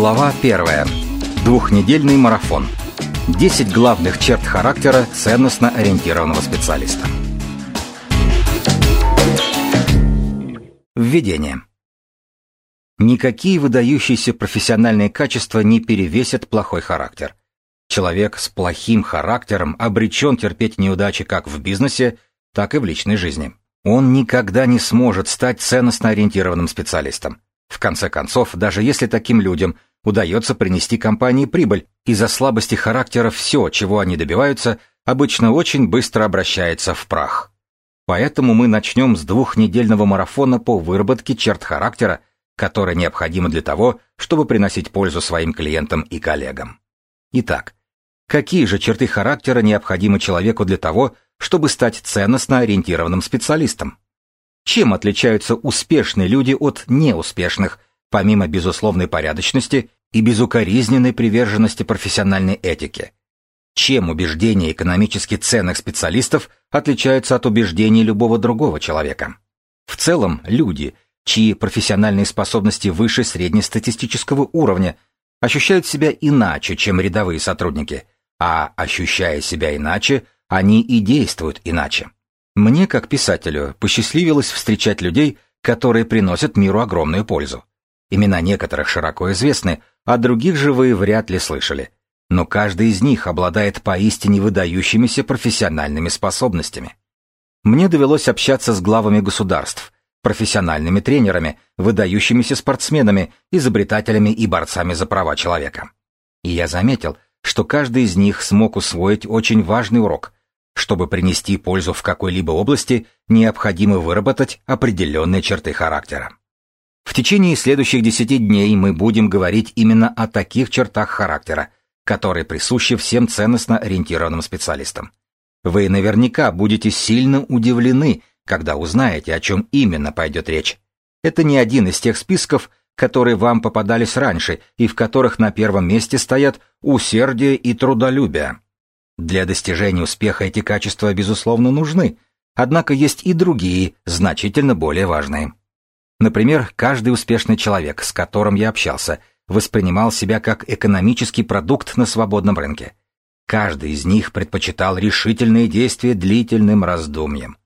Глава 1. Двухнедельный марафон. 10 главных черт характера ценностно ориентированного специалиста. Введение. Никакие выдающиеся профессиональные качества не перевесят плохой характер. Человек с плохим характером обречен терпеть неудачи как в бизнесе, так и в личной жизни. Он никогда не сможет стать ценностно ориентированным специалистом. В конце концов, даже если таким людям удается принести компании прибыль, из-за слабости характера все, чего они добиваются, обычно очень быстро обращается в прах. Поэтому мы начнем с двухнедельного марафона по выработке черт характера, которые необходимы для того, чтобы приносить пользу своим клиентам и коллегам. Итак, какие же черты характера необходимы человеку для того, чтобы стать ценностно ориентированным специалистом? Чем отличаются успешные люди от неуспешных, помимо безусловной порядочности и безукоризненной приверженности профессиональной этике? Чем убеждения экономически ценных специалистов отличаются от убеждений любого другого человека? В целом, люди, чьи профессиональные способности выше среднестатистического уровня, ощущают себя иначе, чем рядовые сотрудники, а ощущая себя иначе, они и действуют иначе. Мне, как писателю, посчастливилось встречать людей, которые приносят миру огромную пользу. Имена некоторых широко известны, а других же вы вряд ли слышали. Но каждый из них обладает поистине выдающимися профессиональными способностями. Мне довелось общаться с главами государств, профессиональными тренерами, выдающимися спортсменами, изобретателями и борцами за права человека. И я заметил, что каждый из них смог усвоить очень важный урок – чтобы принести пользу в какой-либо области, необходимо выработать определенные черты характера. В течение следующих десяти дней мы будем говорить именно о таких чертах характера, которые присущи всем ценностно ориентированным специалистам. Вы наверняка будете сильно удивлены, когда узнаете, о чем именно пойдет речь. Это не один из тех списков, которые вам попадались раньше и в которых на первом месте стоят усердие и трудолюбие. Для достижения успеха эти качества, безусловно, нужны, однако есть и другие, значительно более важные. Например, каждый успешный человек, с которым я общался, воспринимал себя как экономический продукт на свободном рынке. Каждый из них предпочитал решительные действия длительным раздумьем.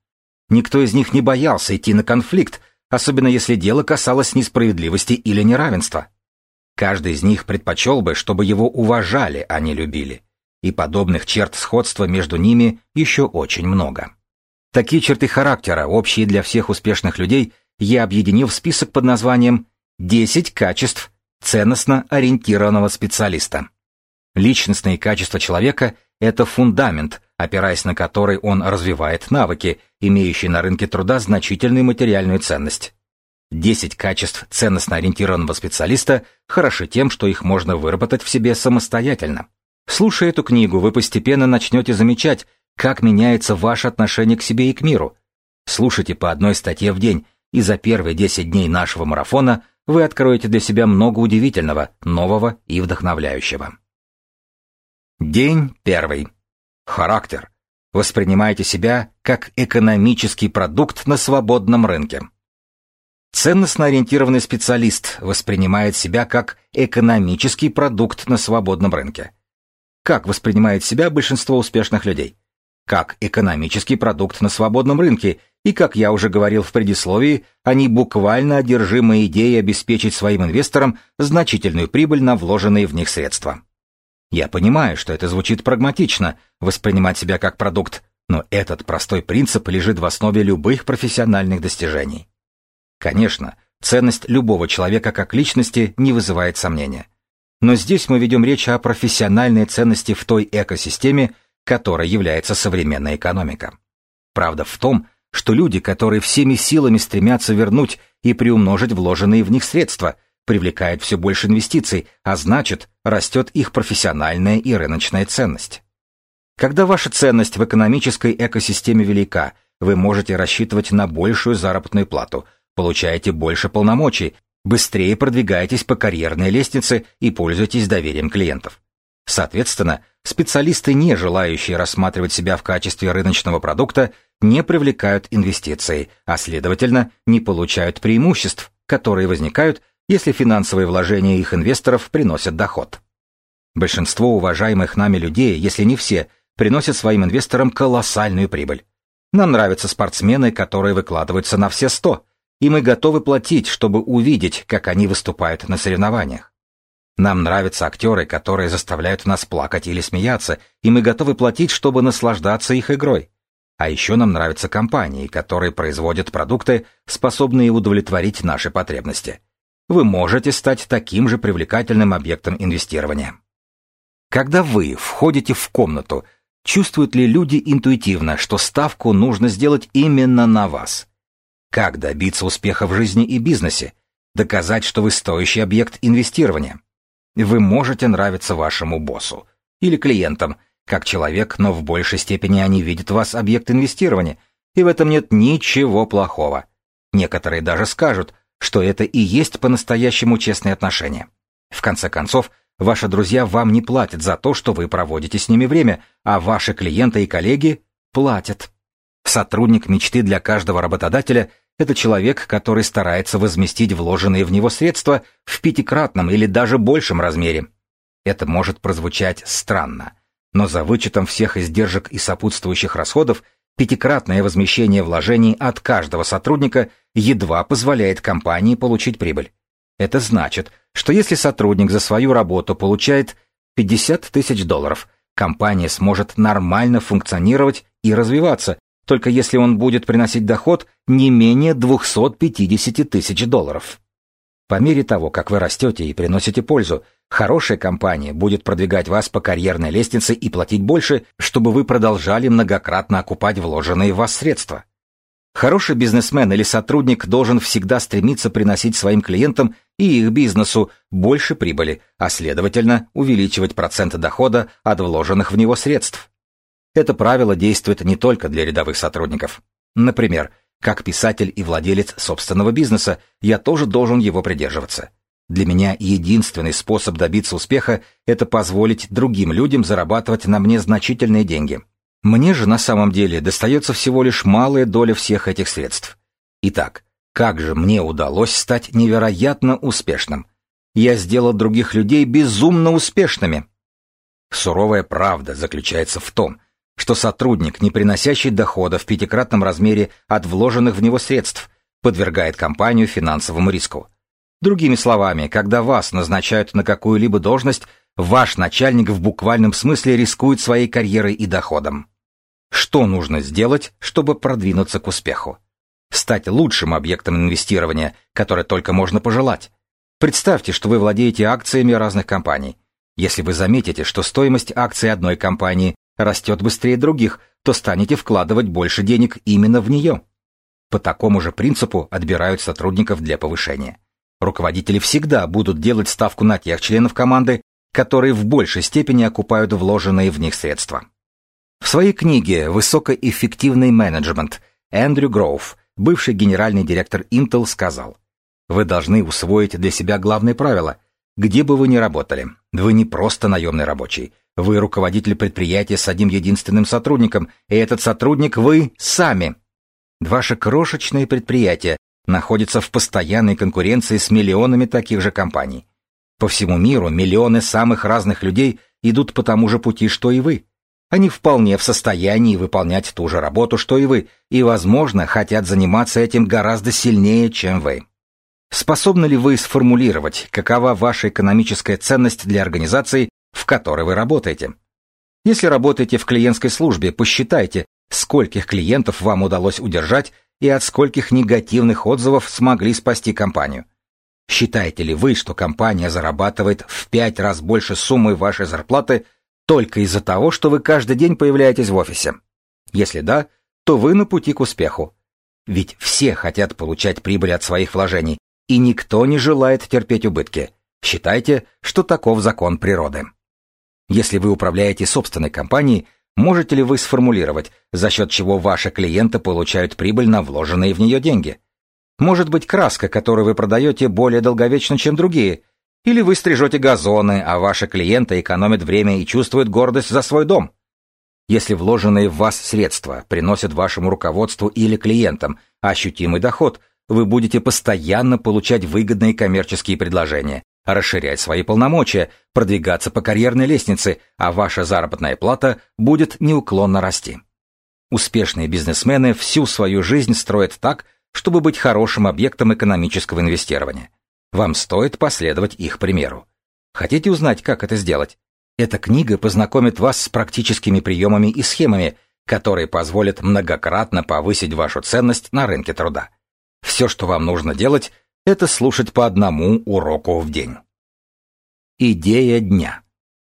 Никто из них не боялся идти на конфликт, особенно если дело касалось несправедливости или неравенства. Каждый из них предпочел бы, чтобы его уважали, а не любили и подобных черт сходства между ними еще очень много. Такие черты характера, общие для всех успешных людей, я объединил в список под названием «10 качеств ценностно ориентированного специалиста». Личностные качества человека – это фундамент, опираясь на который он развивает навыки, имеющие на рынке труда значительную материальную ценность. 10 качеств ценностно ориентированного специалиста хороши тем, что их можно выработать в себе самостоятельно. Слушая эту книгу, вы постепенно начнете замечать, как меняется ваше отношение к себе и к миру. Слушайте по одной статье в день, и за первые 10 дней нашего марафона вы откроете для себя много удивительного, нового и вдохновляющего. День первый. Характер. Воспринимайте себя как экономический продукт на свободном рынке. Ценностно ориентированный специалист воспринимает себя как экономический продукт на свободном рынке. Как воспринимает себя большинство успешных людей? Как экономический продукт на свободном рынке, и, как я уже говорил в предисловии, они буквально одержимы идеей обеспечить своим инвесторам значительную прибыль на вложенные в них средства. Я понимаю, что это звучит прагматично, воспринимать себя как продукт, но этот простой принцип лежит в основе любых профессиональных достижений. Конечно, ценность любого человека как личности не вызывает сомнения. Но здесь мы ведем речь о профессиональной ценности в той экосистеме, которой является современная экономика. Правда в том, что люди, которые всеми силами стремятся вернуть и приумножить вложенные в них средства, привлекают все больше инвестиций, а значит, растет их профессиональная и рыночная ценность. Когда ваша ценность в экономической экосистеме велика, вы можете рассчитывать на большую заработную плату, получаете больше полномочий, быстрее продвигаетесь по карьерной лестнице и пользуетесь доверием клиентов. Соответственно, специалисты, не желающие рассматривать себя в качестве рыночного продукта, не привлекают инвестиции, а следовательно, не получают преимуществ, которые возникают, если финансовые вложения их инвесторов приносят доход. Большинство уважаемых нами людей, если не все, приносят своим инвесторам колоссальную прибыль. Нам нравятся спортсмены, которые выкладываются на все сто, и мы готовы платить, чтобы увидеть, как они выступают на соревнованиях. Нам нравятся актеры, которые заставляют нас плакать или смеяться, и мы готовы платить, чтобы наслаждаться их игрой. А еще нам нравятся компании, которые производят продукты, способные удовлетворить наши потребности. Вы можете стать таким же привлекательным объектом инвестирования. Когда вы входите в комнату, чувствуют ли люди интуитивно, что ставку нужно сделать именно на вас? Как добиться успеха в жизни и бизнесе? Доказать, что вы стоящий объект инвестирования? Вы можете нравиться вашему боссу или клиентам, как человек, но в большей степени они видят вас объект инвестирования, и в этом нет ничего плохого. Некоторые даже скажут, что это и есть по-настоящему честные отношения. В конце концов, ваши друзья вам не платят за то, что вы проводите с ними время, а ваши клиенты и коллеги платят. Сотрудник мечты для каждого работодателя – это человек, который старается возместить вложенные в него средства в пятикратном или даже большем размере. Это может прозвучать странно – но за вычетом всех издержек и сопутствующих расходов пятикратное возмещение вложений от каждого сотрудника едва позволяет компании получить прибыль. Это значит, что если сотрудник за свою работу получает 50 тысяч долларов, компания сможет нормально функционировать и развиваться, только если он будет приносить доход не менее 250 тысяч долларов. По мере того, как вы растете и приносите пользу, хорошая компания будет продвигать вас по карьерной лестнице и платить больше, чтобы вы продолжали многократно окупать вложенные в вас средства. Хороший бизнесмен или сотрудник должен всегда стремиться приносить своим клиентам и их бизнесу больше прибыли, а следовательно увеличивать процент дохода от вложенных в него средств. Это правило действует не только для рядовых сотрудников. Например, как писатель и владелец собственного бизнеса, я тоже должен его придерживаться. Для меня единственный способ добиться успеха – это позволить другим людям зарабатывать на мне значительные деньги. Мне же на самом деле достается всего лишь малая доля всех этих средств. Итак, как же мне удалось стать невероятно успешным? Я сделал других людей безумно успешными. Суровая правда заключается в том, что сотрудник, не приносящий дохода в пятикратном размере от вложенных в него средств, подвергает компанию финансовому риску. Другими словами, когда вас назначают на какую-либо должность, ваш начальник в буквальном смысле рискует своей карьерой и доходом. Что нужно сделать, чтобы продвинуться к успеху? Стать лучшим объектом инвестирования, которое только можно пожелать. Представьте, что вы владеете акциями разных компаний. Если вы заметите, что стоимость акций одной компании растет быстрее других, то станете вкладывать больше денег именно в нее. По такому же принципу отбирают сотрудников для повышения. Руководители всегда будут делать ставку на тех членов команды, которые в большей степени окупают вложенные в них средства. В своей книге «Высокоэффективный менеджмент» Эндрю Гроув, бывший генеральный директор Intel, сказал, «Вы должны усвоить для себя главное правило. Где бы вы ни работали, вы не просто наемный рабочий, вы руководитель предприятия с одним единственным сотрудником, и этот сотрудник вы сами. Ваше крошечное предприятие находится в постоянной конкуренции с миллионами таких же компаний. По всему миру миллионы самых разных людей идут по тому же пути, что и вы. Они вполне в состоянии выполнять ту же работу, что и вы, и, возможно, хотят заниматься этим гораздо сильнее, чем вы. Способны ли вы сформулировать, какова ваша экономическая ценность для организации в которой вы работаете. Если работаете в клиентской службе, посчитайте, скольких клиентов вам удалось удержать и от скольких негативных отзывов смогли спасти компанию. Считаете ли вы, что компания зарабатывает в пять раз больше суммы вашей зарплаты только из-за того, что вы каждый день появляетесь в офисе? Если да, то вы на пути к успеху. Ведь все хотят получать прибыль от своих вложений, и никто не желает терпеть убытки. Считайте, что таков закон природы. Если вы управляете собственной компанией, можете ли вы сформулировать, за счет чего ваши клиенты получают прибыль на вложенные в нее деньги? Может быть, краска, которую вы продаете, более долговечна, чем другие? Или вы стрижете газоны, а ваши клиенты экономят время и чувствуют гордость за свой дом? Если вложенные в вас средства приносят вашему руководству или клиентам ощутимый доход, вы будете постоянно получать выгодные коммерческие предложения, расширять свои полномочия, продвигаться по карьерной лестнице, а ваша заработная плата будет неуклонно расти. Успешные бизнесмены всю свою жизнь строят так, чтобы быть хорошим объектом экономического инвестирования. Вам стоит последовать их примеру. Хотите узнать, как это сделать? Эта книга познакомит вас с практическими приемами и схемами, которые позволят многократно повысить вашу ценность на рынке труда. Все, что вам нужно делать, это слушать по одному уроку в день. Идея дня.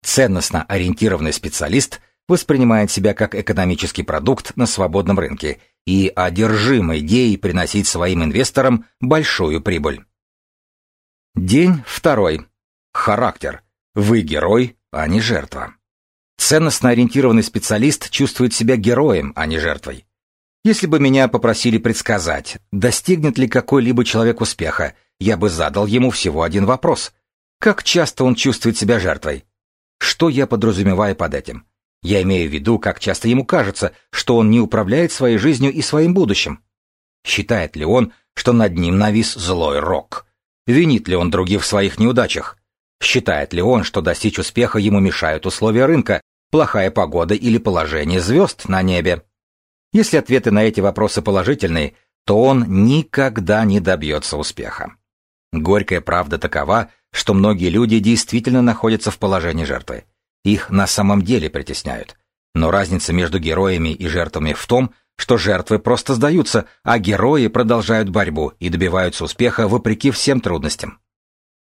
Ценностно ориентированный специалист воспринимает себя как экономический продукт на свободном рынке и одержим идеей приносить своим инвесторам большую прибыль. День второй. Характер. Вы герой, а не жертва. Ценностно ориентированный специалист чувствует себя героем, а не жертвой. Если бы меня попросили предсказать, достигнет ли какой-либо человек успеха, я бы задал ему всего один вопрос. Как часто он чувствует себя жертвой? Что я подразумеваю под этим? Я имею в виду, как часто ему кажется, что он не управляет своей жизнью и своим будущим. Считает ли он, что над ним навис злой рок? Винит ли он других в своих неудачах? Считает ли он, что достичь успеха ему мешают условия рынка, плохая погода или положение звезд на небе? Если ответы на эти вопросы положительные, то он никогда не добьется успеха. Горькая правда такова, что многие люди действительно находятся в положении жертвы. Их на самом деле притесняют. Но разница между героями и жертвами в том, что жертвы просто сдаются, а герои продолжают борьбу и добиваются успеха вопреки всем трудностям.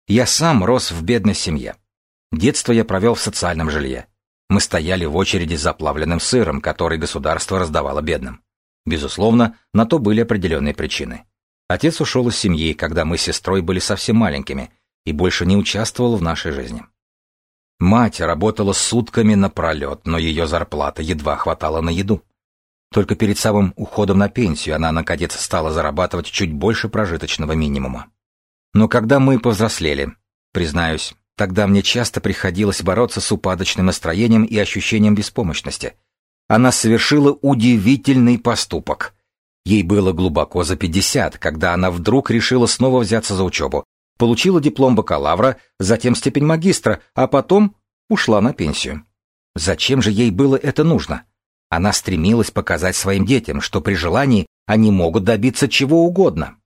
Я сам рос в бедной семье. Детство я провел в социальном жилье. Мы стояли в очереди за плавленным сыром, который государство раздавало бедным. Безусловно, на то были определенные причины. Отец ушел из семьи, когда мы с сестрой были совсем маленькими, и больше не участвовал в нашей жизни. Мать работала сутками напролет, но ее зарплата едва хватала на еду. Только перед самым уходом на пенсию она, наконец, стала зарабатывать чуть больше прожиточного минимума. Но когда мы повзрослели, признаюсь, Тогда мне часто приходилось бороться с упадочным настроением и ощущением беспомощности. Она совершила удивительный поступок. Ей было глубоко за 50, когда она вдруг решила снова взяться за учебу. Получила диплом бакалавра, затем степень магистра, а потом ушла на пенсию. Зачем же ей было это нужно? Она стремилась показать своим детям, что при желании они могут добиться чего угодно.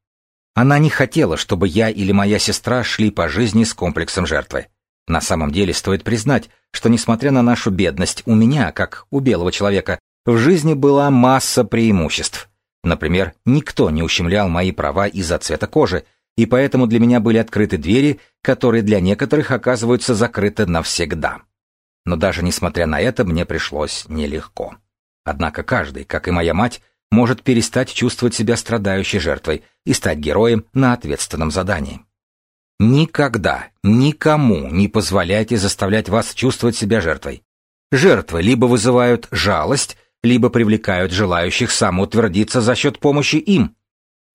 Она не хотела, чтобы я или моя сестра шли по жизни с комплексом жертвы. На самом деле стоит признать, что несмотря на нашу бедность, у меня, как у белого человека, в жизни была масса преимуществ. Например, никто не ущемлял мои права из-за цвета кожи, и поэтому для меня были открыты двери, которые для некоторых оказываются закрыты навсегда. Но даже несмотря на это, мне пришлось нелегко. Однако каждый, как и моя мать, может перестать чувствовать себя страдающей жертвой и стать героем на ответственном задании. Никогда, никому не позволяйте заставлять вас чувствовать себя жертвой. Жертвы либо вызывают жалость, либо привлекают желающих самоутвердиться за счет помощи им.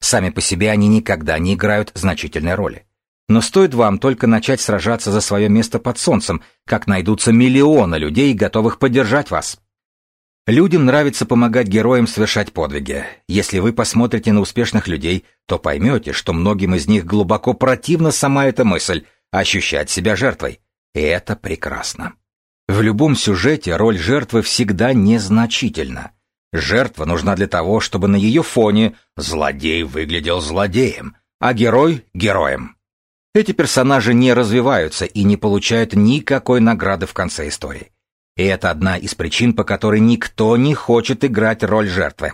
Сами по себе они никогда не играют значительной роли. Но стоит вам только начать сражаться за свое место под солнцем, как найдутся миллионы людей, готовых поддержать вас. Людям нравится помогать героям совершать подвиги. Если вы посмотрите на успешных людей, то поймете, что многим из них глубоко противна сама эта мысль – ощущать себя жертвой. И это прекрасно. В любом сюжете роль жертвы всегда незначительна. Жертва нужна для того, чтобы на ее фоне злодей выглядел злодеем, а герой – героем. Эти персонажи не развиваются и не получают никакой награды в конце истории. И это одна из причин, по которой никто не хочет играть роль жертвы.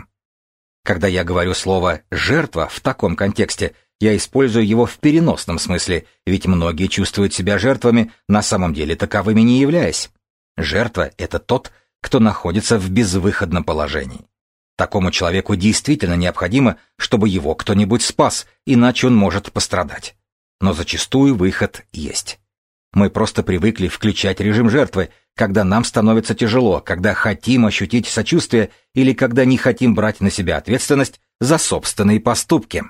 Когда я говорю слово «жертва» в таком контексте, я использую его в переносном смысле, ведь многие чувствуют себя жертвами, на самом деле таковыми не являясь. Жертва — это тот, кто находится в безвыходном положении. Такому человеку действительно необходимо, чтобы его кто-нибудь спас, иначе он может пострадать. Но зачастую выход есть. Мы просто привыкли включать режим жертвы, когда нам становится тяжело, когда хотим ощутить сочувствие или когда не хотим брать на себя ответственность за собственные поступки.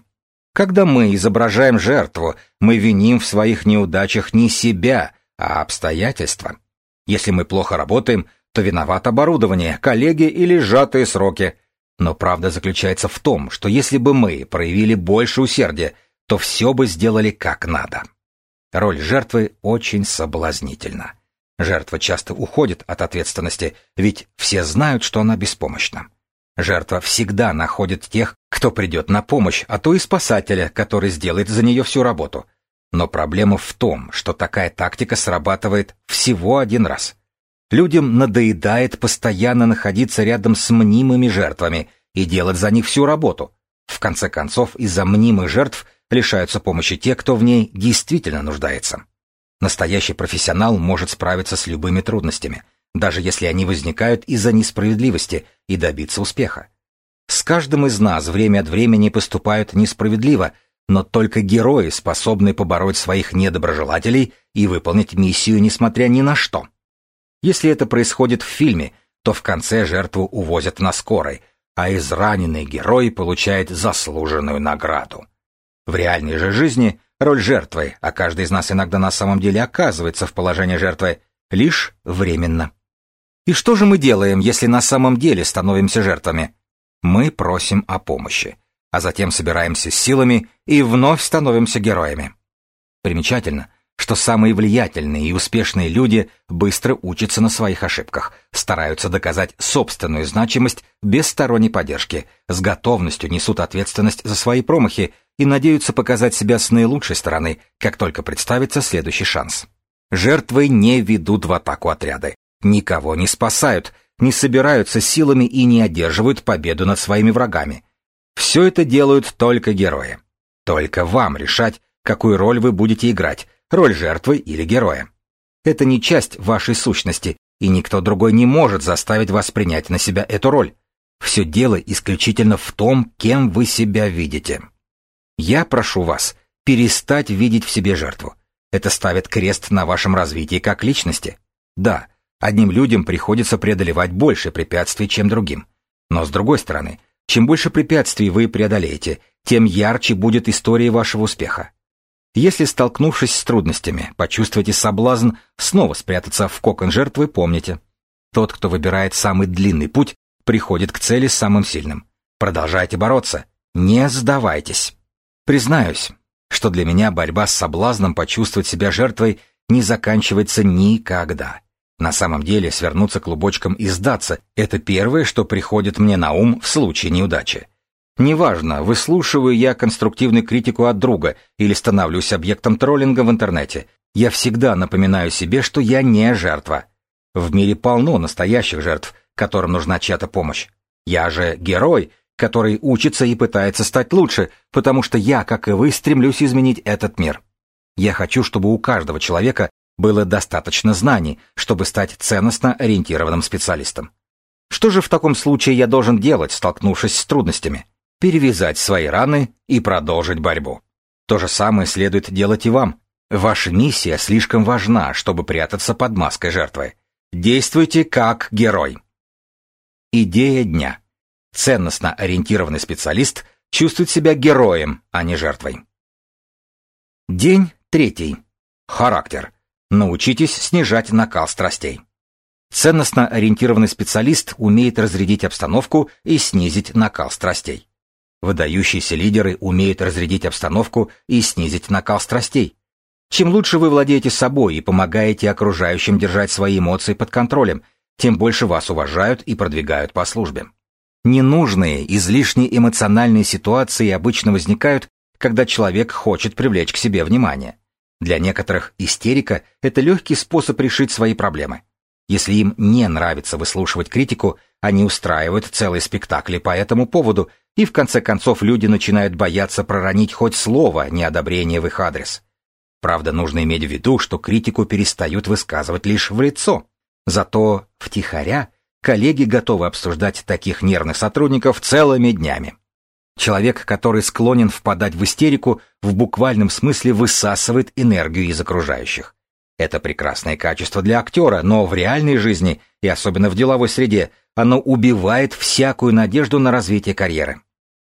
Когда мы изображаем жертву, мы виним в своих неудачах не себя, а обстоятельства. Если мы плохо работаем, то виноват оборудование, коллеги или сжатые сроки. Но правда заключается в том, что если бы мы проявили больше усердия, то все бы сделали как надо. Роль жертвы очень соблазнительна. Жертва часто уходит от ответственности, ведь все знают, что она беспомощна. Жертва всегда находит тех, кто придет на помощь, а то и спасателя, который сделает за нее всю работу. Но проблема в том, что такая тактика срабатывает всего один раз. Людям надоедает постоянно находиться рядом с мнимыми жертвами и делать за них всю работу. В конце концов, из-за мнимых жертв лишаются помощи те, кто в ней действительно нуждается. Настоящий профессионал может справиться с любыми трудностями, даже если они возникают из-за несправедливости, и добиться успеха. С каждым из нас время от времени поступают несправедливо, но только герои способны побороть своих недоброжелателей и выполнить миссию несмотря ни на что. Если это происходит в фильме, то в конце жертву увозят на скорой, а израненный герой получает заслуженную награду. В реальной же жизни роль жертвы, а каждый из нас иногда на самом деле оказывается в положении жертвы, лишь временно. И что же мы делаем, если на самом деле становимся жертвами? Мы просим о помощи, а затем собираемся с силами и вновь становимся героями. Примечательно, что самые влиятельные и успешные люди быстро учатся на своих ошибках, стараются доказать собственную значимость без сторонней поддержки, с готовностью несут ответственность за свои промахи и надеются показать себя с наилучшей стороны, как только представится следующий шанс. Жертвы не ведут в атаку отряды, никого не спасают, не собираются силами и не одерживают победу над своими врагами. Все это делают только герои. Только вам решать, какую роль вы будете играть, роль жертвы или героя. Это не часть вашей сущности, и никто другой не может заставить вас принять на себя эту роль. Все дело исключительно в том, кем вы себя видите. Я прошу вас перестать видеть в себе жертву. Это ставит крест на вашем развитии как личности. Да, одним людям приходится преодолевать больше препятствий, чем другим. Но с другой стороны, чем больше препятствий вы преодолеете, тем ярче будет история вашего успеха. Если, столкнувшись с трудностями, почувствуете соблазн снова спрятаться в кокон жертвы, помните. Тот, кто выбирает самый длинный путь, приходит к цели самым сильным. Продолжайте бороться. Не сдавайтесь. Признаюсь, что для меня борьба с соблазном почувствовать себя жертвой не заканчивается никогда. На самом деле свернуться клубочком и сдаться – это первое, что приходит мне на ум в случае неудачи. Неважно, выслушиваю я конструктивную критику от друга или становлюсь объектом троллинга в интернете. Я всегда напоминаю себе, что я не жертва. В мире полно настоящих жертв, которым нужна чья-то помощь. Я же герой, который учится и пытается стать лучше, потому что я, как и вы, стремлюсь изменить этот мир. Я хочу, чтобы у каждого человека было достаточно знаний, чтобы стать ценностно ориентированным специалистом. Что же в таком случае я должен делать, столкнувшись с трудностями? перевязать свои раны и продолжить борьбу. То же самое следует делать и вам. Ваша миссия слишком важна, чтобы прятаться под маской жертвы. Действуйте как герой. Идея дня. Ценностно ориентированный специалист чувствует себя героем, а не жертвой. День третий. Характер. Научитесь снижать накал страстей. Ценностно ориентированный специалист умеет разрядить обстановку и снизить накал страстей. Выдающиеся лидеры умеют разрядить обстановку и снизить накал страстей. Чем лучше вы владеете собой и помогаете окружающим держать свои эмоции под контролем, тем больше вас уважают и продвигают по службе. Ненужные, излишне эмоциональные ситуации обычно возникают, когда человек хочет привлечь к себе внимание. Для некоторых истерика – это легкий способ решить свои проблемы. Если им не нравится выслушивать критику, они устраивают целые спектакли по этому поводу и в конце концов люди начинают бояться проронить хоть слово неодобрения в их адрес. Правда, нужно иметь в виду, что критику перестают высказывать лишь в лицо. Зато втихаря коллеги готовы обсуждать таких нервных сотрудников целыми днями. Человек, который склонен впадать в истерику, в буквальном смысле высасывает энергию из окружающих. Это прекрасное качество для актера, но в реальной жизни, и особенно в деловой среде, оно убивает всякую надежду на развитие карьеры.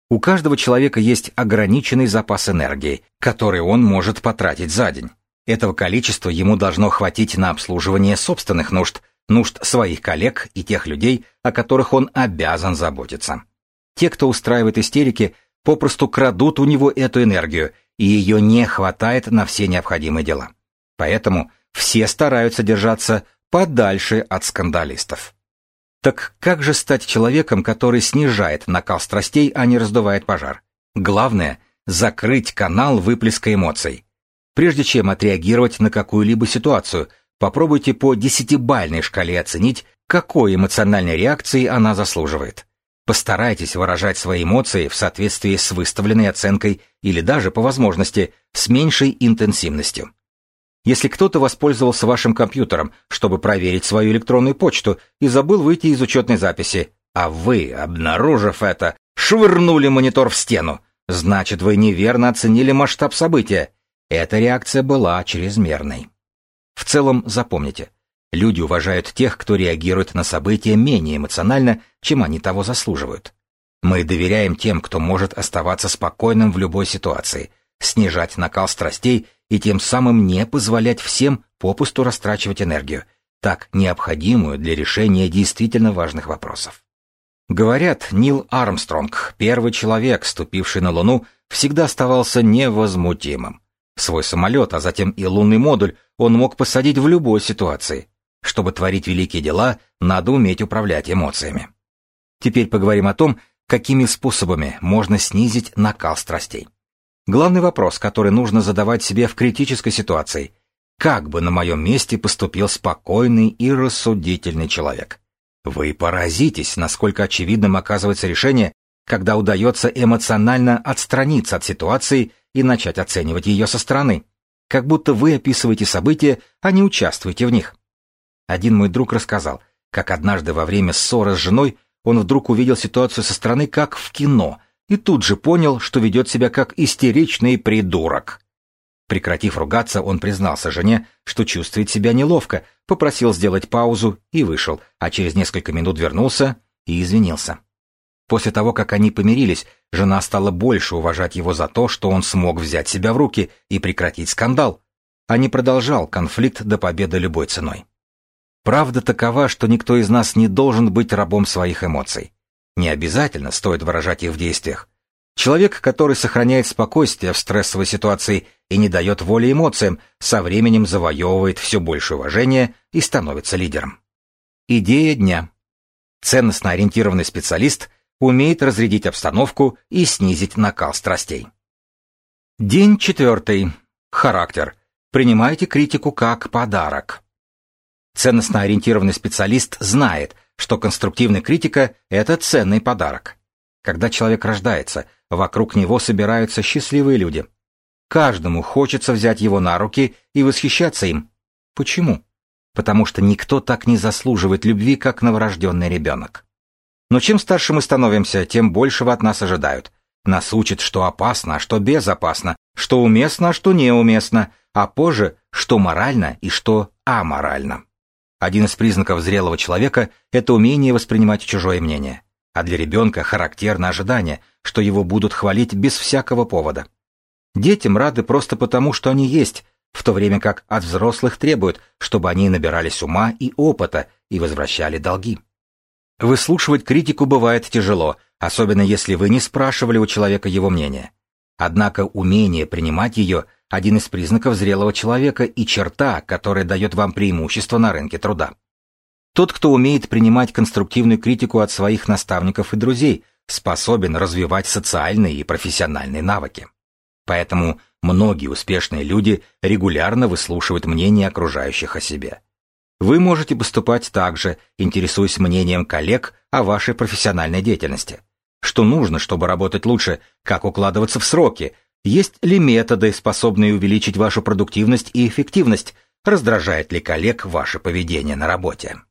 У каждого человека есть ограниченный запас энергии, который он может потратить за день. Этого количества ему должно хватить на обслуживание собственных нужд, нужд своих коллег и тех людей, о которых он обязан заботиться. Те, кто устраивает истерики, попросту крадут у него эту энергию, и ее не хватает на все необходимые дела. Поэтому все стараются держаться подальше от скандалистов. Так как же стать человеком, который снижает накал страстей, а не раздувает пожар? Главное – закрыть канал выплеска эмоций. Прежде чем отреагировать на какую-либо ситуацию, попробуйте по десятибальной шкале оценить, какой эмоциональной реакции она заслуживает. Постарайтесь выражать свои эмоции в соответствии с выставленной оценкой или даже, по возможности, с меньшей интенсивностью. Если кто-то воспользовался вашим компьютером, чтобы проверить свою электронную почту и забыл выйти из учетной записи, а вы, обнаружив это, швырнули монитор в стену, значит, вы неверно оценили масштаб события. Эта реакция была чрезмерной. В целом, запомните, люди уважают тех, кто реагирует на события менее эмоционально, чем они того заслуживают. Мы доверяем тем, кто может оставаться спокойным в любой ситуации, снижать накал страстей и тем самым не позволять всем попусту растрачивать энергию, так необходимую для решения действительно важных вопросов. Говорят, Нил Армстронг, первый человек, ступивший на Луну, всегда оставался невозмутимым. Свой самолет, а затем и лунный модуль он мог посадить в любой ситуации. Чтобы творить великие дела, надо уметь управлять эмоциями. Теперь поговорим о том, какими способами можно снизить накал страстей. Главный вопрос, который нужно задавать себе в критической ситуации. Как бы на моем месте поступил спокойный и рассудительный человек? Вы поразитесь, насколько очевидным оказывается решение, когда удается эмоционально отстраниться от ситуации и начать оценивать ее со стороны. Как будто вы описываете события, а не участвуете в них. Один мой друг рассказал, как однажды во время ссоры с женой он вдруг увидел ситуацию со стороны, как в кино, и тут же понял, что ведет себя как истеричный придурок. Прекратив ругаться, он признался жене, что чувствует себя неловко, попросил сделать паузу и вышел, а через несколько минут вернулся и извинился. После того, как они помирились, жена стала больше уважать его за то, что он смог взять себя в руки и прекратить скандал, а не продолжал конфликт до победы любой ценой. Правда такова, что никто из нас не должен быть рабом своих эмоций. Не обязательно стоит выражать их в действиях. Человек, который сохраняет спокойствие в стрессовой ситуации и не дает воли эмоциям, со временем завоевывает все больше уважения и становится лидером. Идея дня. Ценностно ориентированный специалист умеет разрядить обстановку и снизить накал страстей. День четвертый. Характер. Принимайте критику как подарок. Ценностно ориентированный специалист знает, что конструктивная критика – это ценный подарок. Когда человек рождается, вокруг него собираются счастливые люди. Каждому хочется взять его на руки и восхищаться им. Почему? Потому что никто так не заслуживает любви, как новорожденный ребенок. Но чем старше мы становимся, тем большего от нас ожидают. Нас учат, что опасно, а что безопасно, что уместно, а что неуместно, а позже, что морально и что аморально. Один из признаков зрелого человека – это умение воспринимать чужое мнение. А для ребенка характерно ожидание, что его будут хвалить без всякого повода. Детям рады просто потому, что они есть, в то время как от взрослых требуют, чтобы они набирались ума и опыта и возвращали долги. Выслушивать критику бывает тяжело, особенно если вы не спрашивали у человека его мнения. Однако умение принимать ее один из признаков зрелого человека и черта, которая дает вам преимущество на рынке труда. Тот, кто умеет принимать конструктивную критику от своих наставников и друзей, способен развивать социальные и профессиональные навыки. Поэтому многие успешные люди регулярно выслушивают мнение окружающих о себе. Вы можете поступать так же, интересуясь мнением коллег о вашей профессиональной деятельности. Что нужно, чтобы работать лучше, как укладываться в сроки, есть ли методы, способные увеличить вашу продуктивность и эффективность? Раздражает ли коллег ваше поведение на работе?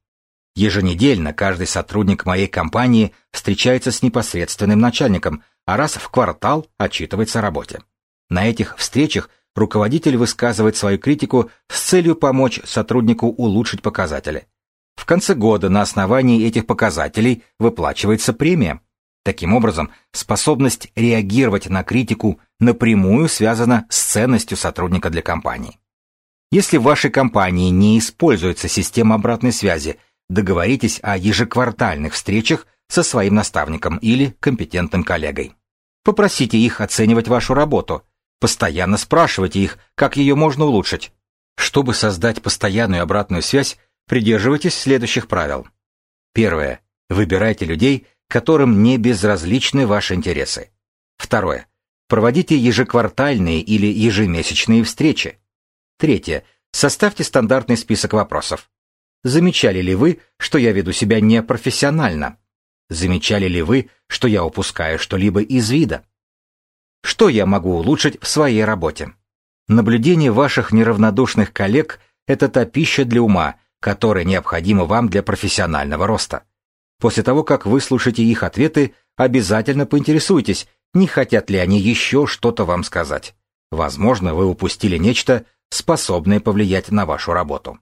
Еженедельно каждый сотрудник моей компании встречается с непосредственным начальником, а раз в квартал отчитывается о работе. На этих встречах руководитель высказывает свою критику с целью помочь сотруднику улучшить показатели. В конце года на основании этих показателей выплачивается премия. Таким образом, способность реагировать на критику напрямую связана с ценностью сотрудника для компании. Если в вашей компании не используется система обратной связи, договоритесь о ежеквартальных встречах со своим наставником или компетентным коллегой. Попросите их оценивать вашу работу. Постоянно спрашивайте их, как ее можно улучшить. Чтобы создать постоянную обратную связь, придерживайтесь следующих правил. Первое. Выбирайте людей, которым не безразличны ваши интересы. Второе. Проводите ежеквартальные или ежемесячные встречи. Третье. Составьте стандартный список вопросов. Замечали ли вы, что я веду себя непрофессионально? Замечали ли вы, что я упускаю что-либо из вида? Что я могу улучшить в своей работе? Наблюдение ваших неравнодушных коллег – это та пища для ума, которая необходима вам для профессионального роста. После того, как вы слушаете их ответы, обязательно поинтересуйтесь, не хотят ли они еще что-то вам сказать. Возможно, вы упустили нечто, способное повлиять на вашу работу.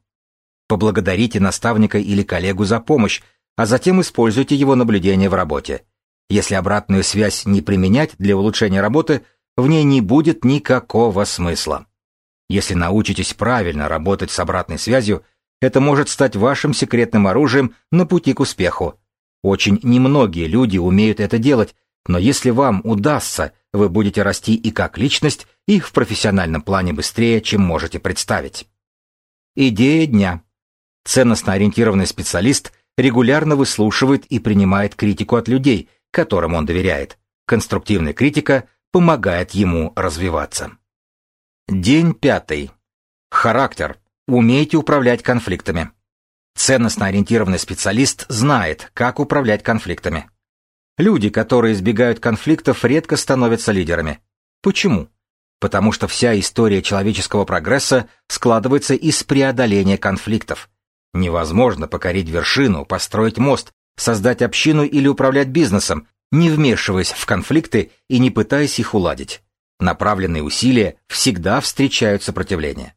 Поблагодарите наставника или коллегу за помощь, а затем используйте его наблюдение в работе. Если обратную связь не применять для улучшения работы, в ней не будет никакого смысла. Если научитесь правильно работать с обратной связью, это может стать вашим секретным оружием на пути к успеху. Очень немногие люди умеют это делать, но если вам удастся, вы будете расти и как личность, и в профессиональном плане быстрее, чем можете представить. Идея дня. Ценностно ориентированный специалист регулярно выслушивает и принимает критику от людей, которым он доверяет. Конструктивная критика помогает ему развиваться. День пятый. Характер. Умейте управлять конфликтами. Ценностно ориентированный специалист знает, как управлять конфликтами. Люди, которые избегают конфликтов, редко становятся лидерами. Почему? Потому что вся история человеческого прогресса складывается из преодоления конфликтов. Невозможно покорить вершину, построить мост, создать общину или управлять бизнесом, не вмешиваясь в конфликты и не пытаясь их уладить. Направленные усилия всегда встречают сопротивление.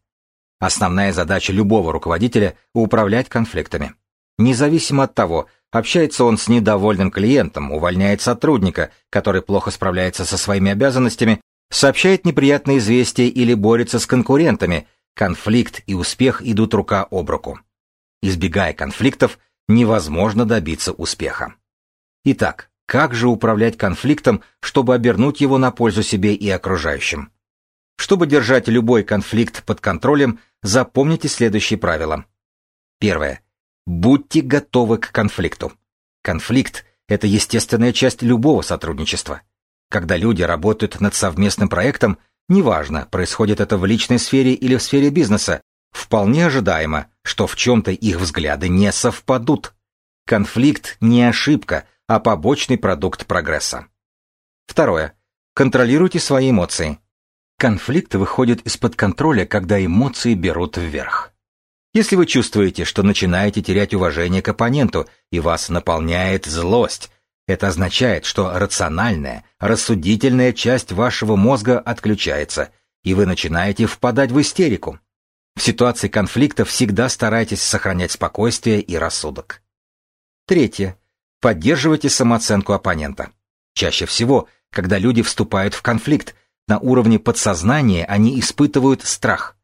Основная задача любого руководителя – управлять конфликтами. Независимо от того, общается он с недовольным клиентом, увольняет сотрудника, который плохо справляется со своими обязанностями, сообщает неприятные известия или борется с конкурентами, конфликт и успех идут рука об руку. Избегая конфликтов, невозможно добиться успеха. Итак, как же управлять конфликтом, чтобы обернуть его на пользу себе и окружающим? Чтобы держать любой конфликт под контролем, запомните следующие правила. Первое. Будьте готовы к конфликту. Конфликт – это естественная часть любого сотрудничества. Когда люди работают над совместным проектом, неважно, происходит это в личной сфере или в сфере бизнеса, Вполне ожидаемо, что в чем-то их взгляды не совпадут. Конфликт не ошибка, а побочный продукт прогресса. Второе. Контролируйте свои эмоции. Конфликт выходит из-под контроля, когда эмоции берут вверх. Если вы чувствуете, что начинаете терять уважение к оппоненту и вас наполняет злость, это означает, что рациональная, рассудительная часть вашего мозга отключается, и вы начинаете впадать в истерику. В ситуации конфликта всегда старайтесь сохранять спокойствие и рассудок. Третье. Поддерживайте самооценку оппонента. Чаще всего, когда люди вступают в конфликт, на уровне подсознания они испытывают страх.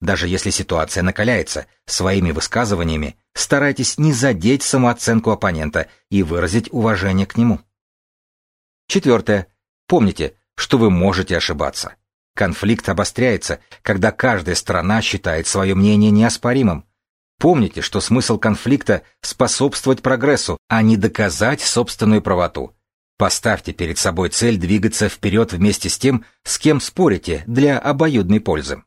Даже если ситуация накаляется, своими высказываниями старайтесь не задеть самооценку оппонента и выразить уважение к нему. Четвертое. Помните, что вы можете ошибаться. Конфликт обостряется, когда каждая сторона считает свое мнение неоспоримым. Помните, что смысл конфликта – способствовать прогрессу, а не доказать собственную правоту. Поставьте перед собой цель двигаться вперед вместе с тем, с кем спорите, для обоюдной пользы.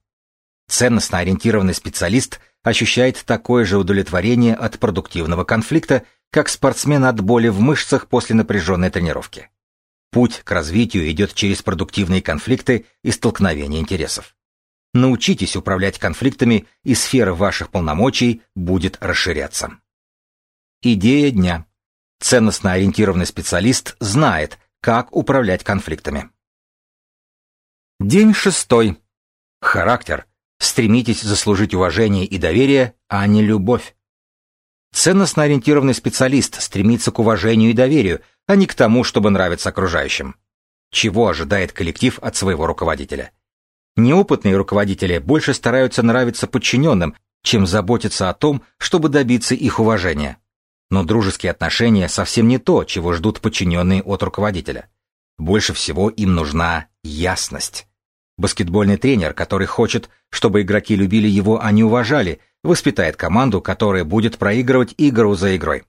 Ценностно ориентированный специалист ощущает такое же удовлетворение от продуктивного конфликта, как спортсмен от боли в мышцах после напряженной тренировки. Путь к развитию идет через продуктивные конфликты и столкновения интересов. Научитесь управлять конфликтами, и сфера ваших полномочий будет расширяться. Идея дня. Ценностно ориентированный специалист знает, как управлять конфликтами. День шестой. Характер. Стремитесь заслужить уважение и доверие, а не любовь. Ценностно ориентированный специалист стремится к уважению и доверию, а не к тому, чтобы нравиться окружающим. Чего ожидает коллектив от своего руководителя? Неопытные руководители больше стараются нравиться подчиненным, чем заботиться о том, чтобы добиться их уважения. Но дружеские отношения совсем не то, чего ждут подчиненные от руководителя. Больше всего им нужна ясность. Баскетбольный тренер, который хочет, чтобы игроки любили его, а не уважали, воспитает команду, которая будет проигрывать игру за игрой.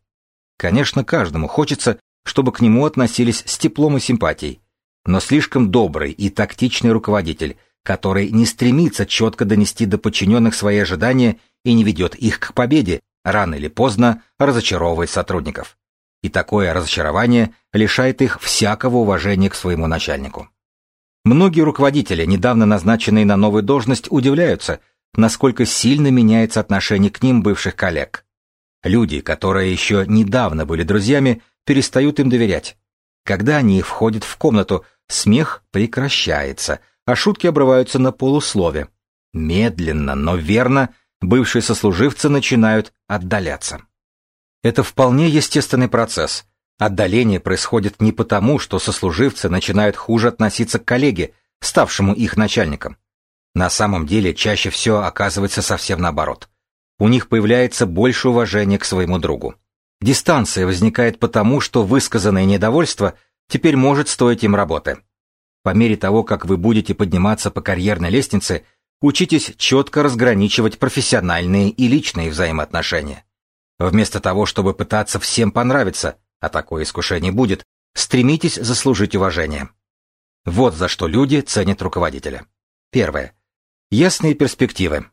Конечно, каждому хочется, чтобы к нему относились с теплом и симпатией. Но слишком добрый и тактичный руководитель, который не стремится четко донести до подчиненных свои ожидания и не ведет их к победе, рано или поздно разочаровывает сотрудников. И такое разочарование лишает их всякого уважения к своему начальнику. Многие руководители, недавно назначенные на новую должность, удивляются, насколько сильно меняется отношение к ним бывших коллег. Люди, которые еще недавно были друзьями, перестают им доверять. Когда они входят в комнату, смех прекращается, а шутки обрываются на полуслове. Медленно, но верно бывшие сослуживцы начинают отдаляться. Это вполне естественный процесс. Отдаление происходит не потому, что сослуживцы начинают хуже относиться к коллеге, ставшему их начальником. На самом деле чаще все оказывается совсем наоборот. У них появляется больше уважения к своему другу. Дистанция возникает потому, что высказанное недовольство теперь может стоить им работы. По мере того, как вы будете подниматься по карьерной лестнице, Учитесь четко разграничивать профессиональные и личные взаимоотношения. Вместо того, чтобы пытаться всем понравиться, а такое искушение будет, стремитесь заслужить уважение. Вот за что люди ценят руководителя. Первое. Ясные перспективы.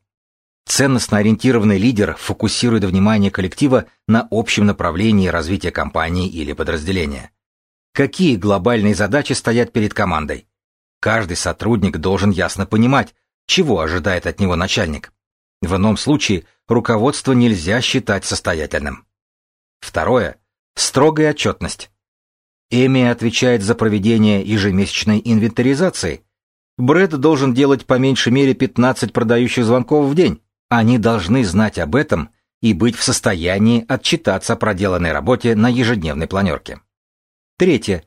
Ценностно ориентированный лидер фокусирует внимание коллектива на общем направлении развития компании или подразделения. Какие глобальные задачи стоят перед командой? Каждый сотрудник должен ясно понимать, чего ожидает от него начальник? В ином случае руководство нельзя считать состоятельным. Второе. Строгая отчетность. Эми отвечает за проведение ежемесячной инвентаризации. Брэд должен делать по меньшей мере 15 продающих звонков в день. Они должны знать об этом и быть в состоянии отчитаться о проделанной работе на ежедневной планерке. Третье.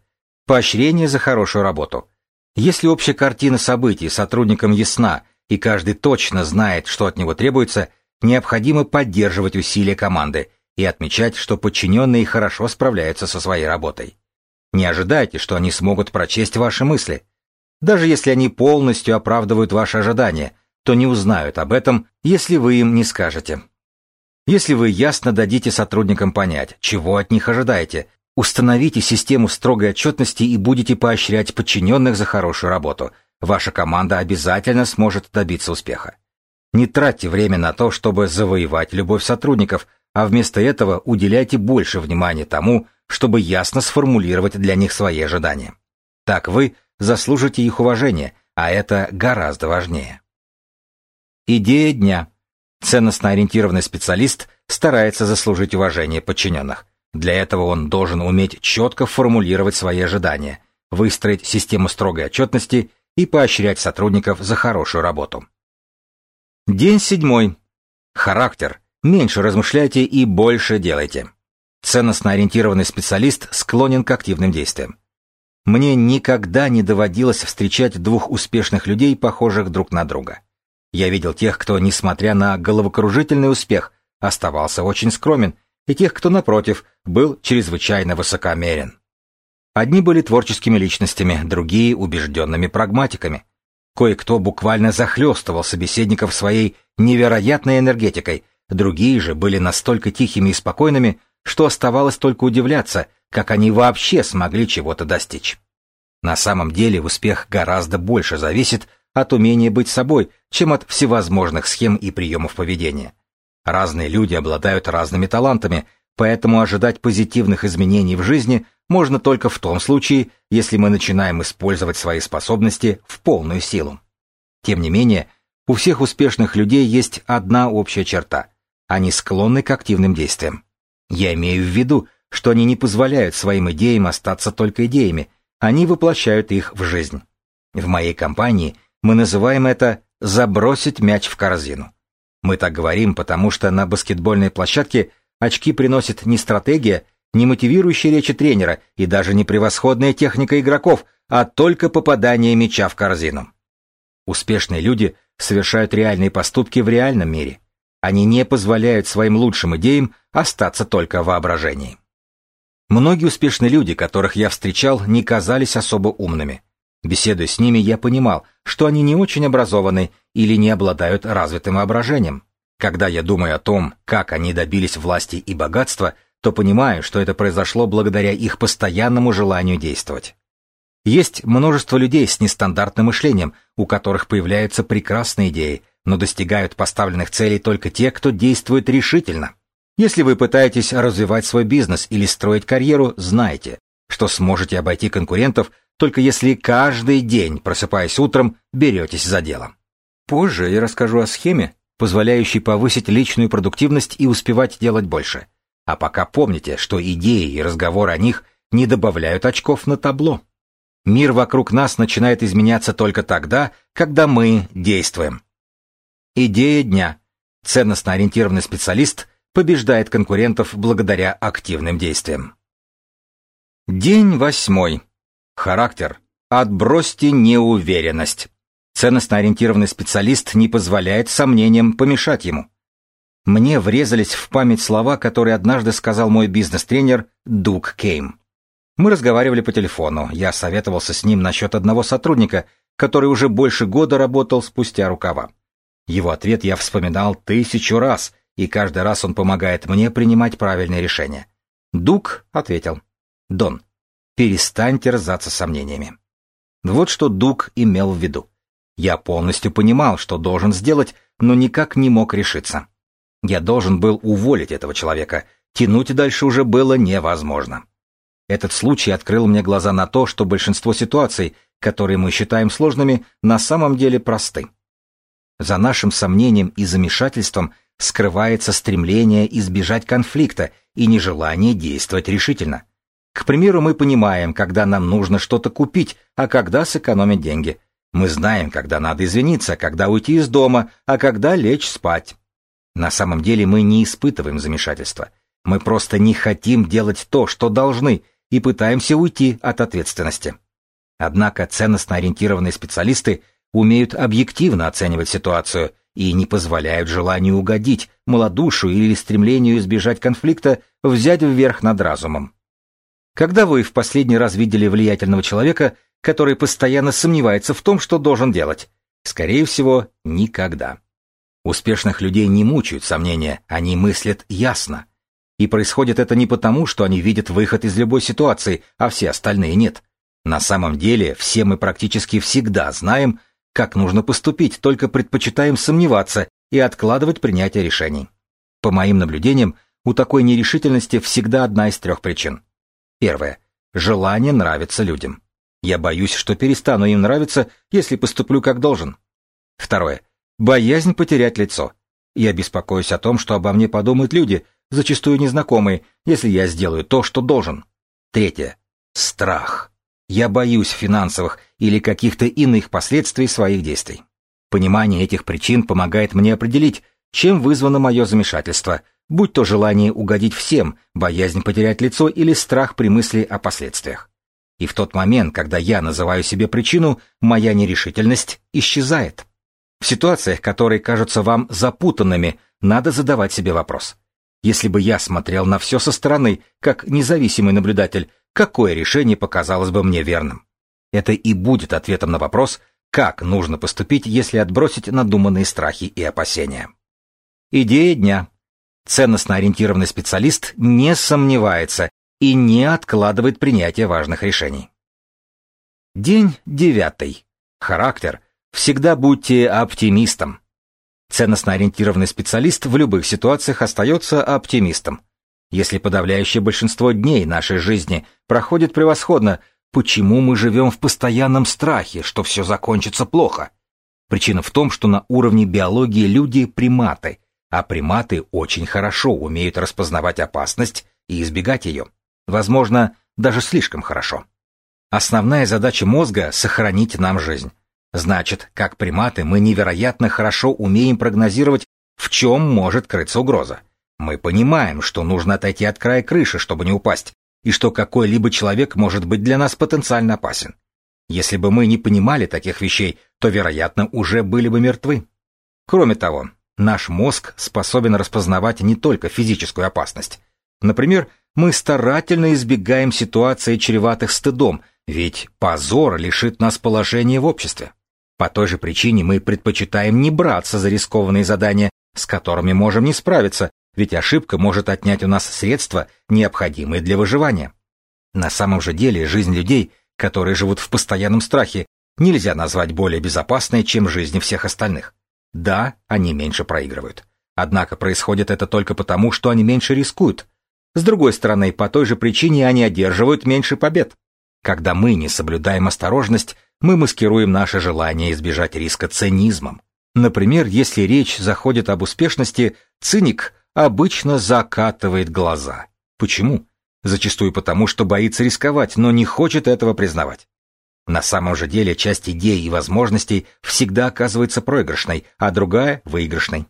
Поощрение за хорошую работу. Если общая картина событий сотрудникам ясна и каждый точно знает, что от него требуется, необходимо поддерживать усилия команды и отмечать, что подчиненные хорошо справляются со своей работой. Не ожидайте, что они смогут прочесть ваши мысли. Даже если они полностью оправдывают ваши ожидания, то не узнают об этом, если вы им не скажете. Если вы ясно дадите сотрудникам понять, чего от них ожидаете, установите систему строгой отчетности и будете поощрять подчиненных за хорошую работу – ваша команда обязательно сможет добиться успеха. Не тратьте время на то, чтобы завоевать любовь сотрудников, а вместо этого уделяйте больше внимания тому, чтобы ясно сформулировать для них свои ожидания. Так вы заслужите их уважение, а это гораздо важнее. Идея дня. Ценностно ориентированный специалист старается заслужить уважение подчиненных. Для этого он должен уметь четко формулировать свои ожидания, выстроить систему строгой отчетности и поощрять сотрудников за хорошую работу. День седьмой. Характер. Меньше размышляйте и больше делайте. Ценностно ориентированный специалист склонен к активным действиям. Мне никогда не доводилось встречать двух успешных людей, похожих друг на друга. Я видел тех, кто, несмотря на головокружительный успех, оставался очень скромен, и тех, кто, напротив, был чрезвычайно высокомерен. Одни были творческими личностями, другие — убежденными прагматиками. Кое-кто буквально захлестывал собеседников своей невероятной энергетикой, другие же были настолько тихими и спокойными, что оставалось только удивляться, как они вообще смогли чего-то достичь. На самом деле успех гораздо больше зависит от умения быть собой, чем от всевозможных схем и приемов поведения. Разные люди обладают разными талантами, поэтому ожидать позитивных изменений в жизни можно только в том случае, если мы начинаем использовать свои способности в полную силу. Тем не менее, у всех успешных людей есть одна общая черта. Они склонны к активным действиям. Я имею в виду, что они не позволяют своим идеям остаться только идеями, они воплощают их в жизнь. В моей компании мы называем это «забросить мяч в корзину». Мы так говорим, потому что на баскетбольной площадке очки приносит не стратегия, не мотивирующие речи тренера и даже не превосходная техника игроков, а только попадание мяча в корзину. Успешные люди совершают реальные поступки в реальном мире. Они не позволяют своим лучшим идеям остаться только в воображении. Многие успешные люди, которых я встречал, не казались особо умными. Беседуя с ними, я понимал, что они не очень образованы или не обладают развитым воображением. Когда я думаю о том, как они добились власти и богатства, то понимаю, что это произошло благодаря их постоянному желанию действовать. Есть множество людей с нестандартным мышлением, у которых появляются прекрасные идеи, но достигают поставленных целей только те, кто действует решительно. Если вы пытаетесь развивать свой бизнес или строить карьеру, знайте, что сможете обойти конкурентов только если каждый день, просыпаясь утром, беретесь за дело. Позже я расскажу о схеме, позволяющей повысить личную продуктивность и успевать делать больше. А пока помните, что идеи и разговоры о них не добавляют очков на табло. Мир вокруг нас начинает изменяться только тогда, когда мы действуем. Идея дня. Ценностно-ориентированный специалист побеждает конкурентов благодаря активным действиям. День восьмой. Характер. Отбросьте неуверенность. Ценностно-ориентированный специалист не позволяет сомнениям помешать ему. Мне врезались в память слова, которые однажды сказал мой бизнес-тренер Дуг Кейм. Мы разговаривали по телефону, я советовался с ним насчет одного сотрудника, который уже больше года работал спустя рукава. Его ответ я вспоминал тысячу раз, и каждый раз он помогает мне принимать правильные решения. Дуг ответил. Дон, перестань терзаться сомнениями. Вот что Дуг имел в виду. Я полностью понимал, что должен сделать, но никак не мог решиться. Я должен был уволить этого человека, тянуть дальше уже было невозможно. Этот случай открыл мне глаза на то, что большинство ситуаций, которые мы считаем сложными, на самом деле просты. За нашим сомнением и замешательством скрывается стремление избежать конфликта и нежелание действовать решительно. К примеру, мы понимаем, когда нам нужно что-то купить, а когда сэкономить деньги. Мы знаем, когда надо извиниться, когда уйти из дома, а когда лечь спать. На самом деле мы не испытываем замешательства. Мы просто не хотим делать то, что должны, и пытаемся уйти от ответственности. Однако ценностно ориентированные специалисты умеют объективно оценивать ситуацию и не позволяют желанию угодить, малодушию или стремлению избежать конфликта взять вверх над разумом. Когда вы в последний раз видели влиятельного человека, который постоянно сомневается в том, что должен делать? Скорее всего, никогда. Успешных людей не мучают сомнения, они мыслят ясно. И происходит это не потому, что они видят выход из любой ситуации, а все остальные нет. На самом деле, все мы практически всегда знаем, как нужно поступить, только предпочитаем сомневаться и откладывать принятие решений. По моим наблюдениям, у такой нерешительности всегда одна из трех причин. Первое. Желание нравиться людям. Я боюсь, что перестану им нравиться, если поступлю как должен. Второе. Боязнь потерять лицо. Я беспокоюсь о том, что обо мне подумают люди, зачастую незнакомые, если я сделаю то, что должен. Третье. Страх. Я боюсь финансовых или каких-то иных последствий своих действий. Понимание этих причин помогает мне определить, чем вызвано мое замешательство, будь то желание угодить всем, боязнь потерять лицо или страх при мысли о последствиях. И в тот момент, когда я называю себе причину, моя нерешительность исчезает. В ситуациях, которые кажутся вам запутанными, надо задавать себе вопрос. Если бы я смотрел на все со стороны, как независимый наблюдатель, какое решение показалось бы мне верным. Это и будет ответом на вопрос, как нужно поступить, если отбросить надуманные страхи и опасения. Идея дня. Ценностно ориентированный специалист не сомневается и не откладывает принятие важных решений. День девятый. Характер. Всегда будьте оптимистом. Ценностно ориентированный специалист в любых ситуациях остается оптимистом. Если подавляющее большинство дней нашей жизни проходит превосходно, почему мы живем в постоянном страхе, что все закончится плохо? Причина в том, что на уровне биологии люди приматы, а приматы очень хорошо умеют распознавать опасность и избегать ее. Возможно, даже слишком хорошо. Основная задача мозга — сохранить нам жизнь. Значит, как приматы мы невероятно хорошо умеем прогнозировать, в чем может крыться угроза. Мы понимаем, что нужно отойти от края крыши, чтобы не упасть, и что какой-либо человек может быть для нас потенциально опасен. Если бы мы не понимали таких вещей, то, вероятно, уже были бы мертвы. Кроме того, Наш мозг способен распознавать не только физическую опасность. Например, мы старательно избегаем ситуаций, чреватых стыдом, ведь позор лишит нас положения в обществе. По той же причине мы предпочитаем не браться за рискованные задания, с которыми можем не справиться, ведь ошибка может отнять у нас средства, необходимые для выживания. На самом же деле жизнь людей, которые живут в постоянном страхе, нельзя назвать более безопасной, чем жизнь всех остальных. Да, они меньше проигрывают. Однако происходит это только потому, что они меньше рискуют. С другой стороны, по той же причине они одерживают меньше побед. Когда мы не соблюдаем осторожность, мы маскируем наше желание избежать риска цинизмом. Например, если речь заходит об успешности, циник обычно закатывает глаза. Почему? Зачастую потому, что боится рисковать, но не хочет этого признавать. На самом же деле часть идей и возможностей всегда оказывается проигрышной, а другая — выигрышной.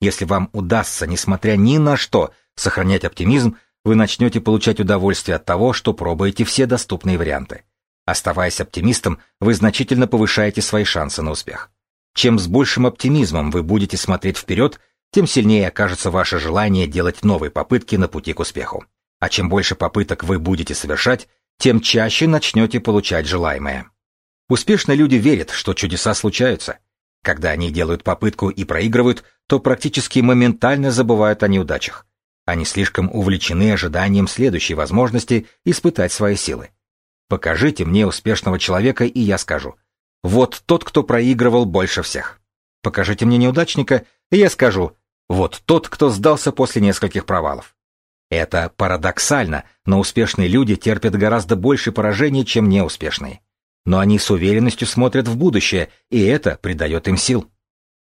Если вам удастся, несмотря ни на что, сохранять оптимизм, вы начнете получать удовольствие от того, что пробуете все доступные варианты. Оставаясь оптимистом, вы значительно повышаете свои шансы на успех. Чем с большим оптимизмом вы будете смотреть вперед, тем сильнее окажется ваше желание делать новые попытки на пути к успеху. А чем больше попыток вы будете совершать, тем чаще начнете получать желаемое. Успешные люди верят, что чудеса случаются. Когда они делают попытку и проигрывают, то практически моментально забывают о неудачах. Они слишком увлечены ожиданием следующей возможности испытать свои силы. Покажите мне успешного человека, и я скажу. Вот тот, кто проигрывал больше всех. Покажите мне неудачника, и я скажу. Вот тот, кто сдался после нескольких провалов. Это парадоксально, но успешные люди терпят гораздо больше поражений, чем неуспешные. Но они с уверенностью смотрят в будущее, и это придает им сил.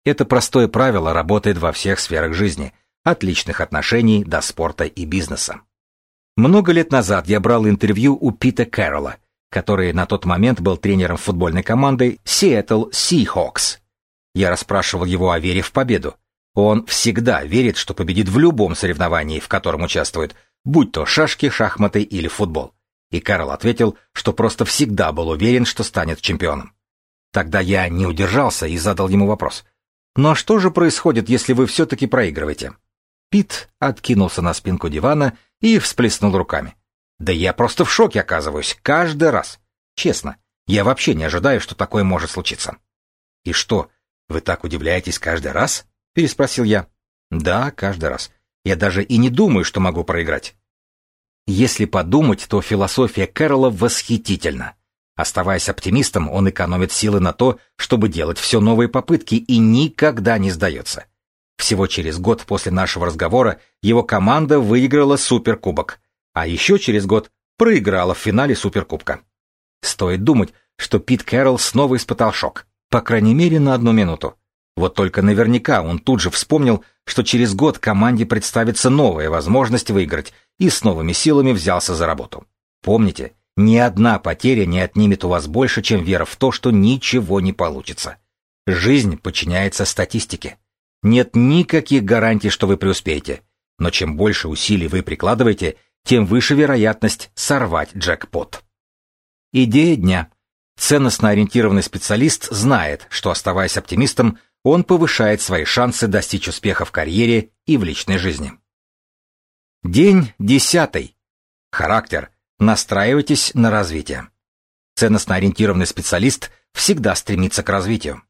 Это простое правило работает во всех сферах жизни, от личных отношений до спорта и бизнеса. Много лет назад я брал интервью у Пита Кэрролла, который на тот момент был тренером футбольной команды Seattle Seahawks. Я расспрашивал его о вере в победу, он всегда верит, что победит в любом соревновании, в котором участвует, будь то шашки, шахматы или футбол. И Карл ответил, что просто всегда был уверен, что станет чемпионом. Тогда я не удержался и задал ему вопрос. «Ну а что же происходит, если вы все-таки проигрываете?» Пит откинулся на спинку дивана и всплеснул руками. «Да я просто в шоке оказываюсь, каждый раз. Честно, я вообще не ожидаю, что такое может случиться». «И что, вы так удивляетесь каждый раз?» Переспросил я. Да, каждый раз. Я даже и не думаю, что могу проиграть. Если подумать, то философия Кэрола восхитительна. Оставаясь оптимистом, он экономит силы на то, чтобы делать все новые попытки и никогда не сдается. Всего через год после нашего разговора его команда выиграла Суперкубок, а еще через год проиграла в финале Суперкубка. Стоит думать, что Пит Кэрролл снова испытал шок, по крайней мере на одну минуту. Вот только наверняка он тут же вспомнил, что через год команде представится новая возможность выиграть, и с новыми силами взялся за работу. Помните, ни одна потеря не отнимет у вас больше, чем вера в то, что ничего не получится. Жизнь подчиняется статистике. Нет никаких гарантий, что вы преуспеете. Но чем больше усилий вы прикладываете, тем выше вероятность сорвать джекпот. Идея дня. Ценностно ориентированный специалист знает, что, оставаясь оптимистом, он повышает свои шансы достичь успеха в карьере и в личной жизни. День десятый. Характер. Настраивайтесь на развитие. Ценностно ориентированный специалист всегда стремится к развитию.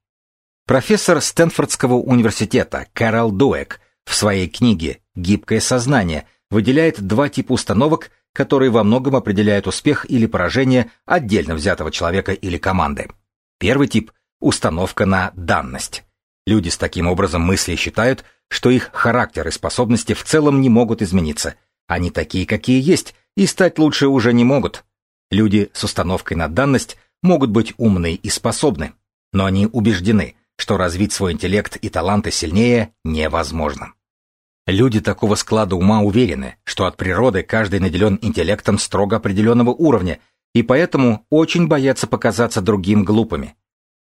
Профессор Стэнфордского университета Кэрол Дуэк в своей книге «Гибкое сознание» выделяет два типа установок, которые во многом определяют успех или поражение отдельно взятого человека или команды. Первый тип – установка на данность. Люди с таким образом мысли считают, что их характер и способности в целом не могут измениться. Они такие, какие есть, и стать лучше уже не могут. Люди с установкой на данность могут быть умны и способны, но они убеждены, что развить свой интеллект и таланты сильнее невозможно. Люди такого склада ума уверены, что от природы каждый наделен интеллектом строго определенного уровня, и поэтому очень боятся показаться другим глупыми.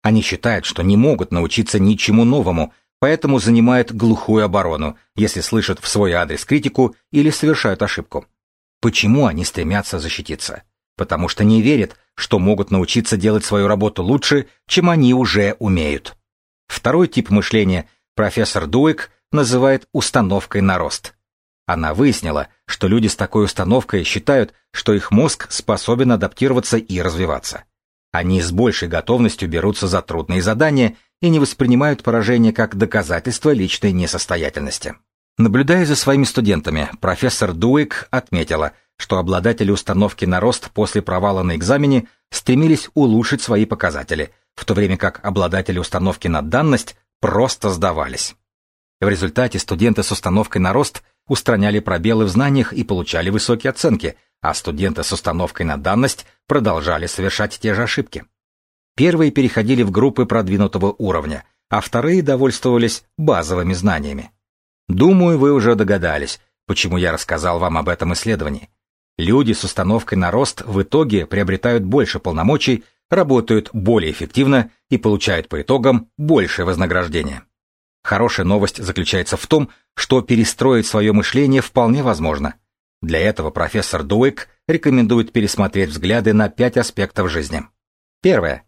Они считают, что не могут научиться ничему новому, поэтому занимают глухую оборону, если слышат в свой адрес критику или совершают ошибку. Почему они стремятся защититься? Потому что не верят, что могут научиться делать свою работу лучше, чем они уже умеют. Второй тип мышления профессор Дуэк называет установкой на рост. Она выяснила, что люди с такой установкой считают, что их мозг способен адаптироваться и развиваться. Они с большей готовностью берутся за трудные задания и не воспринимают поражение как доказательство личной несостоятельности. Наблюдая за своими студентами, профессор Дуик отметила, что обладатели установки на рост после провала на экзамене стремились улучшить свои показатели, в то время как обладатели установки на данность просто сдавались. В результате студенты с установкой на рост устраняли пробелы в знаниях и получали высокие оценки, а студенты с установкой на данность продолжали совершать те же ошибки. Первые переходили в группы продвинутого уровня, а вторые довольствовались базовыми знаниями. Думаю, вы уже догадались, почему я рассказал вам об этом исследовании. Люди с установкой на рост в итоге приобретают больше полномочий, работают более эффективно и получают по итогам большее вознаграждение. Хорошая новость заключается в том, что перестроить свое мышление вполне возможно. Для этого профессор Дуэк рекомендует пересмотреть взгляды на пять аспектов жизни. Первое.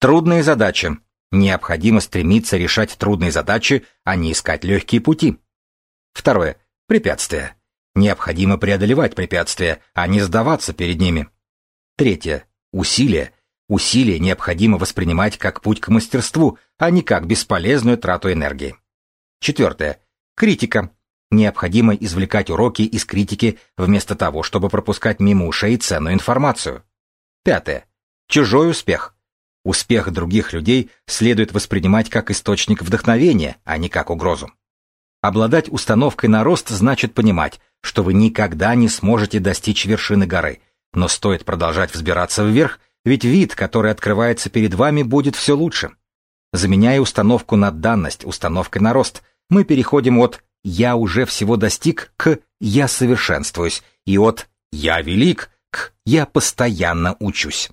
Трудные задачи. Необходимо стремиться решать трудные задачи, а не искать легкие пути. Второе. Препятствия. Необходимо преодолевать препятствия, а не сдаваться перед ними. Третье. Усилия. Усилия необходимо воспринимать как путь к мастерству, а не как бесполезную трату энергии. Четвертое. Критика. Необходимо извлекать уроки из критики вместо того, чтобы пропускать мимо ушей ценную информацию. Пятое. Чужой успех. Успех других людей следует воспринимать как источник вдохновения, а не как угрозу. Обладать установкой на рост значит понимать, что вы никогда не сможете достичь вершины горы, но стоит продолжать взбираться вверх, ведь вид, который открывается перед вами, будет все лучше. Заменяя установку на данность установкой на рост, мы переходим от «я уже всего достиг» к «я совершенствуюсь» и от «я велик» к «я постоянно учусь».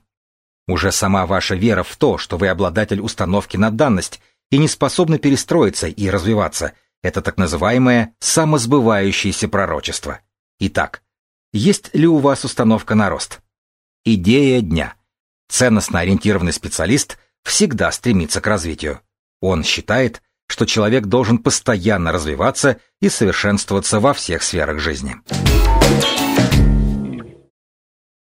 Уже сама ваша вера в то, что вы обладатель установки на данность и не способны перестроиться и развиваться, это так называемое самосбывающееся пророчество. Итак, есть ли у вас установка на рост? Идея дня – Ценностно ориентированный специалист всегда стремится к развитию. Он считает, что человек должен постоянно развиваться и совершенствоваться во всех сферах жизни.